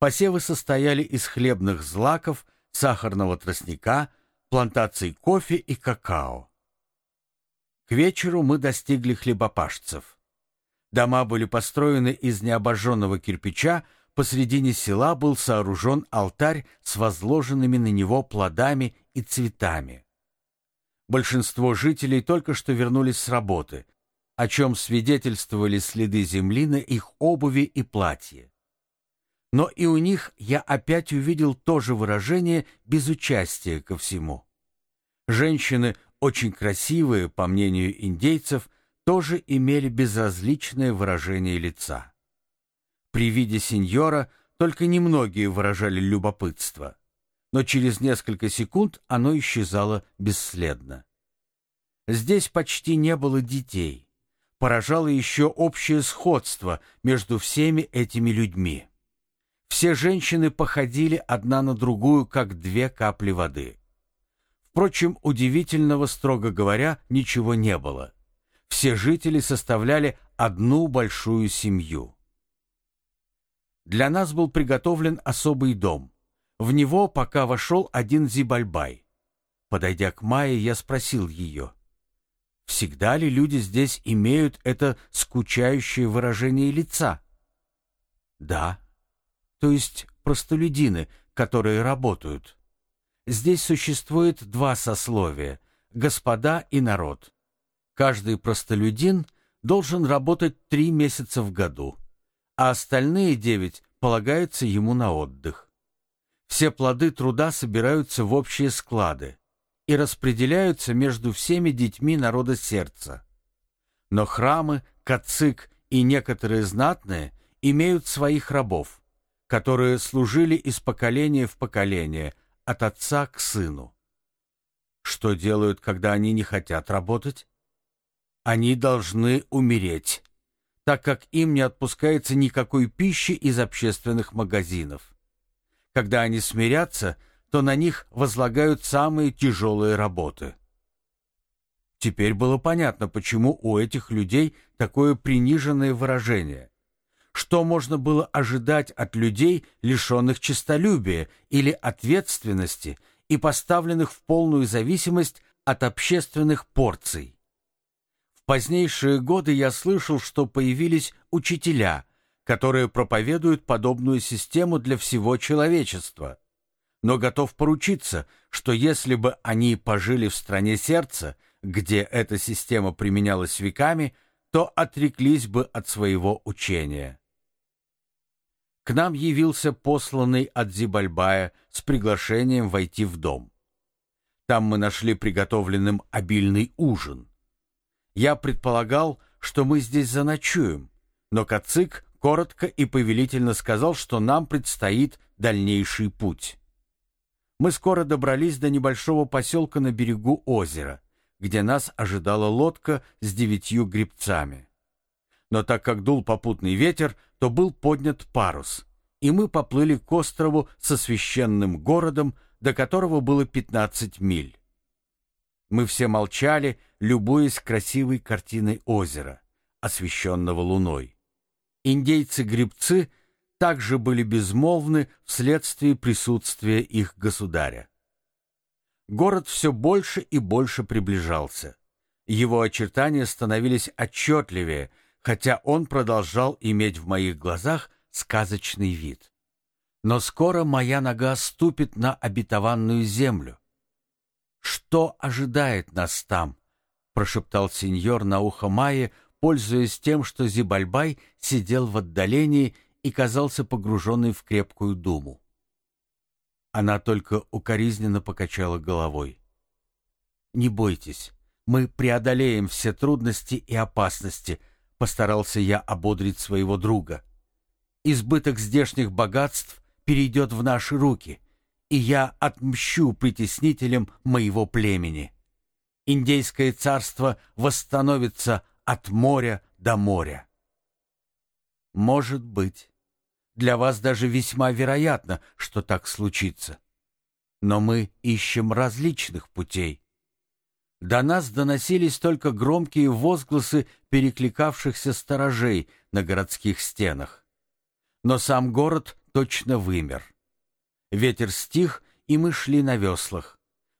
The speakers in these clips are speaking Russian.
Посевы состояли из хлебных злаков, сахарного тростника, плантаций кофе и какао. К вечеру мы достигли хлебопашцев. Дома были построены из необожженного кирпича, посредине села был сооружен алтарь с возложенными на него плодами и цветами. Большинство жителей только что вернулись с работы, о чем свидетельствовали следы земли на их обуви и платье. Но и у них я опять увидел то же выражение безучастия ко всему. Женщины, очень красивые, по мнению индейцев, тоже имели безразличное выражение лица. При виде сеньора только немногие выражали любопытство, но через несколько секунд оно исчезало бесследно. Здесь почти не было детей. Поражало еще общее сходство между всеми этими людьми. Все женщины походили одна на другую, как две капли воды. Впрочем, удивительного, строго говоря, ничего не было. Все жители составляли одну большую семью. Для нас был приготовлен особый дом. В него пока вошел один Зибальбай. Подойдя к Майе, я спросил ее, всегда ли люди здесь имеют это скучающее выражение лица? Да, то есть простолюдины, которые работают. Здесь существует два сословия – господа и народ. Каждый простолюдин должен работать три месяца в году, а остальные девять полагаются ему на отдых. Все плоды труда собираются в общие склады и распределяются между всеми детьми народа сердца. Но храмы, кацик и некоторые знатные имеют своих рабов которые служили из поколения в поколение, от отца к сыну. Что делают, когда они не хотят работать? Они должны умереть, так как им не отпускается никакой пищи из общественных магазинов. Когда они смирятся, то на них возлагают самые тяжелые работы. Теперь было понятно, почему у этих людей такое приниженное выражение. Что можно было ожидать от людей, лишенных честолюбия или ответственности и поставленных в полную зависимость от общественных порций? В позднейшие годы я слышал, что появились учителя, которые проповедуют подобную систему для всего человечества. Но готов поручиться, что если бы они пожили в стране сердца, где эта система применялась веками, то отреклись бы от своего учения. К нам явился посланный от Зибальбая с приглашением войти в дом. Там мы нашли приготовленным обильный ужин. Я предполагал, что мы здесь заночуем, но Кацик коротко и повелительно сказал, что нам предстоит дальнейший путь. Мы скоро добрались до небольшого поселка на берегу озера, где нас ожидала лодка с девятью гребцами но так как дул попутный ветер, то был поднят парус, и мы поплыли к острову со священным городом, до которого было 15 миль. Мы все молчали, любуясь красивой картиной озера, освещенного луной. Индейцы-гребцы также были безмолвны вследствие присутствия их государя. Город все больше и больше приближался. Его очертания становились отчетливее, хотя он продолжал иметь в моих глазах сказочный вид. Но скоро моя нога ступит на обетованную землю. «Что ожидает нас там?» — прошептал сеньор на ухо Майе, пользуясь тем, что Зибальбай сидел в отдалении и казался погруженный в крепкую думу. Она только укоризненно покачала головой. «Не бойтесь, мы преодолеем все трудности и опасности», Постарался я ободрить своего друга. Избыток здешних богатств перейдет в наши руки, и я отмщу притеснителям моего племени. Индейское царство восстановится от моря до моря. Может быть. Для вас даже весьма вероятно, что так случится. Но мы ищем различных путей. До нас доносились только громкие возгласы перекликавшихся сторожей на городских стенах. Но сам город точно вымер. Ветер стих, и мы шли на веслах.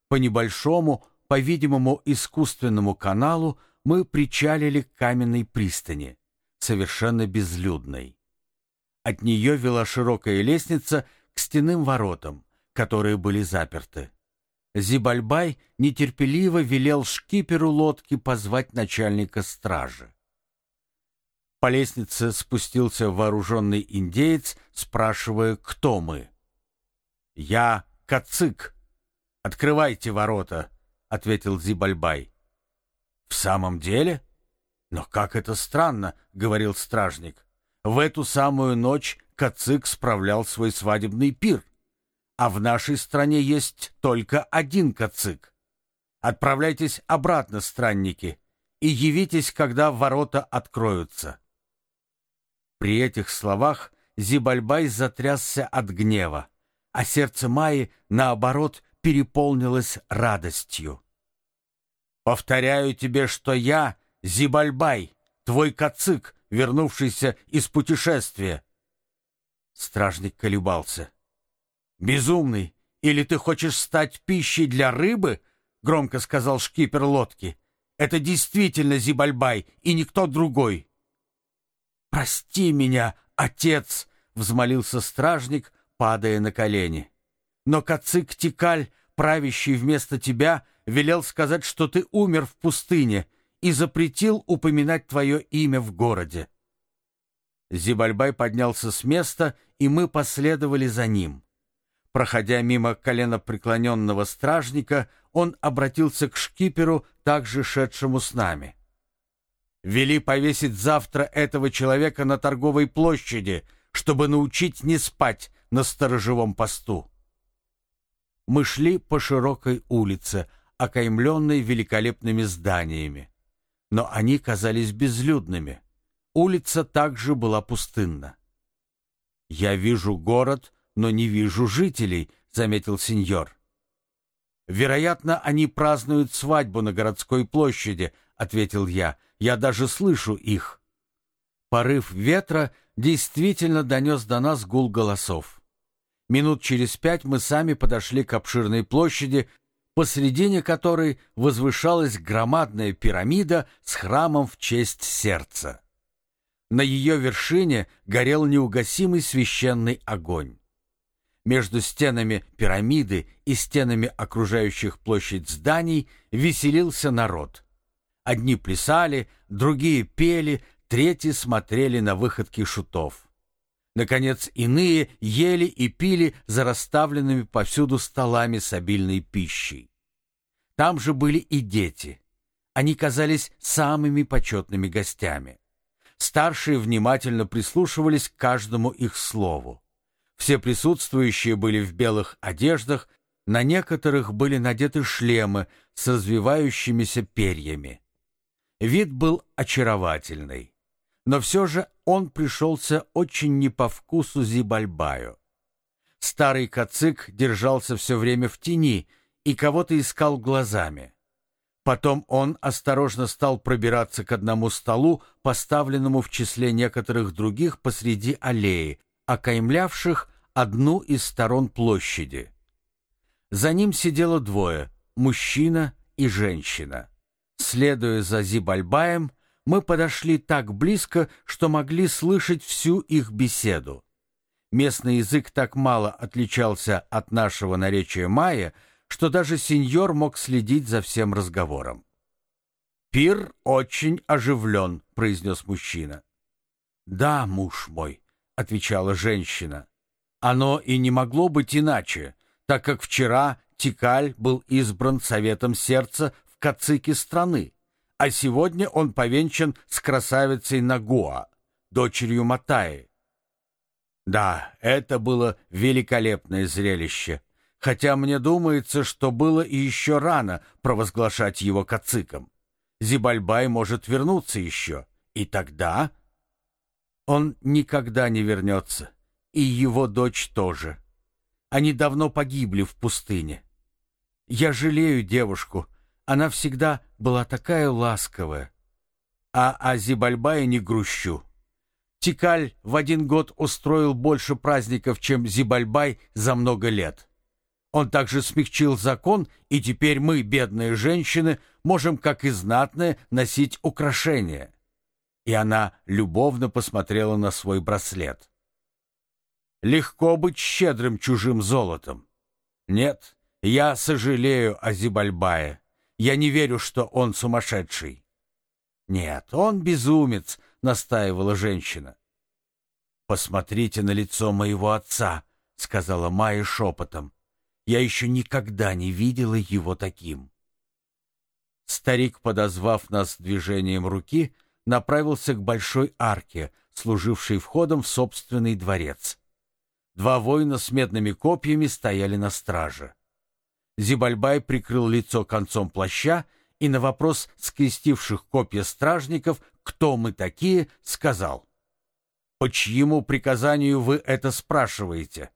По небольшому, по-видимому, искусственному каналу мы причалили к каменной пристани, совершенно безлюдной. От нее вела широкая лестница к стенным воротам, которые были заперты. Зибальбай нетерпеливо велел шкиперу лодки позвать начальника стражи. По лестнице спустился вооруженный индеец, спрашивая, кто мы. «Я Кацик. Открывайте ворота», — ответил Зибальбай. «В самом деле? Но как это странно», — говорил стражник. «В эту самую ночь Кацик справлял свой свадебный пир, а в нашей стране есть только один Кацик. Отправляйтесь обратно, странники, и явитесь, когда ворота откроются». При этих словах Зибальбай затрясся от гнева, а сердце Майи, наоборот, переполнилось радостью. «Повторяю тебе, что я Зибальбай, твой кацик, вернувшийся из путешествия». Стражник колебался. «Безумный, или ты хочешь стать пищей для рыбы?» — громко сказал шкипер лодки. «Это действительно Зибальбай и никто другой». «Прости меня, отец!» — взмолился стражник, падая на колени. «Но Кацик Тикаль, правящий вместо тебя, велел сказать, что ты умер в пустыне и запретил упоминать твое имя в городе». Зибальбай поднялся с места, и мы последовали за ним. Проходя мимо колена преклоненного стражника, он обратился к шкиперу, также шедшему с нами. Вели повесить завтра этого человека на торговой площади, чтобы научить не спать на сторожевом посту. Мы шли по широкой улице, окаймленной великолепными зданиями. Но они казались безлюдными. Улица также была пустынна. «Я вижу город, но не вижу жителей», — заметил сеньор. «Вероятно, они празднуют свадьбу на городской площади», — ответил я, — я даже слышу их. Порыв ветра действительно донес до нас гул голосов. Минут через пять мы сами подошли к обширной площади, посредине которой возвышалась громадная пирамида с храмом в честь сердца. На ее вершине горел неугасимый священный огонь. Между стенами пирамиды и стенами окружающих площадь зданий веселился народ. Одни плясали, другие пели, третьи смотрели на выходки шутов. Наконец, иные ели и пили за расставленными повсюду столами с обильной пищей. Там же были и дети. Они казались самыми почетными гостями. Старшие внимательно прислушивались к каждому их слову. Все присутствующие были в белых одеждах, на некоторых были надеты шлемы с развивающимися перьями. Вид был очаровательный, но все же он пришелся очень не по вкусу Зибальбаю. Старый кацик держался все время в тени и кого-то искал глазами. Потом он осторожно стал пробираться к одному столу, поставленному в числе некоторых других посреди аллеи, окаймлявших одну из сторон площади. За ним сидело двое — мужчина и женщина. Следуя за Зибальбаем, мы подошли так близко, что могли слышать всю их беседу. Местный язык так мало отличался от нашего наречия майя, что даже сеньор мог следить за всем разговором. «Пир очень оживлен», — произнес мужчина. «Да, муж мой», — отвечала женщина. «Оно и не могло быть иначе, так как вчера Тикаль был избран Советом Сердца кацике страны, а сегодня он повенчан с красавицей Нагуа, дочерью Матаи. Да, это было великолепное зрелище, хотя мне думается, что было и еще рано провозглашать его кациком. Зибальбай может вернуться еще, и тогда... Он никогда не вернется, и его дочь тоже. Они давно погибли в пустыне. Я жалею девушку, она всегда была такая ласковая. А о Зибальбае не грущу. Тикаль в один год устроил больше праздников, чем Зибальбай за много лет. Он также смягчил закон, и теперь мы, бедные женщины, можем, как и знатные, носить украшения. И она любовно посмотрела на свой браслет. Легко быть щедрым чужим золотом. Нет, я сожалею о Зибальбае. Я не верю, что он сумасшедший. Нет, он безумец, настаивала женщина. Посмотрите на лицо моего отца, сказала Майя шепотом. Я еще никогда не видела его таким. Старик, подозвав нас движением руки, направился к большой арке, служившей входом в собственный дворец. Два воина с медными копьями стояли на страже. Зибальбай прикрыл лицо концом плаща и на вопрос скрестивших копья стражников, кто мы такие, сказал. «По чьему приказанию вы это спрашиваете?»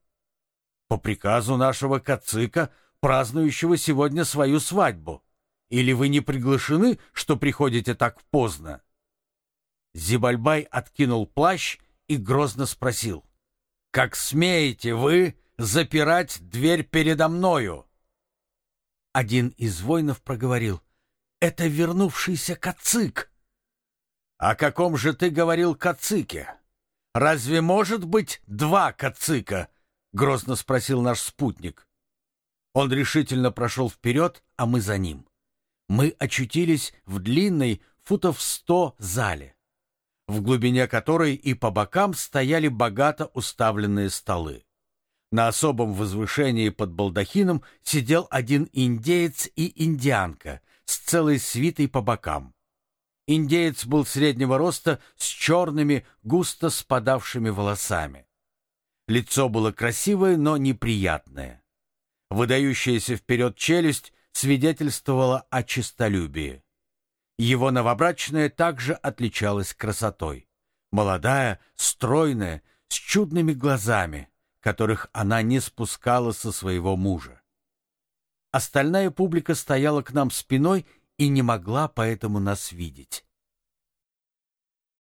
«По приказу нашего кацика, празднующего сегодня свою свадьбу. Или вы не приглашены, что приходите так поздно?» Зибальбай откинул плащ и грозно спросил. «Как смеете вы запирать дверь передо мною?» Один из воинов проговорил. «Это вернувшийся Кацик». «О каком же ты говорил Кацике? Разве может быть два Кацика?» — грозно спросил наш спутник. Он решительно прошел вперед, а мы за ним. Мы очутились в длинной, футов сто зале в глубине которой и по бокам стояли богато уставленные столы. На особом возвышении под балдахином сидел один индеец и индианка с целой свитой по бокам. Индеец был среднего роста с черными, густо спадавшими волосами. Лицо было красивое, но неприятное. Выдающаяся вперед челюсть свидетельствовала о честолюбии. Его новобрачная также отличалась красотой. Молодая, стройная, с чудными глазами, которых она не спускала со своего мужа. Остальная публика стояла к нам спиной и не могла поэтому нас видеть.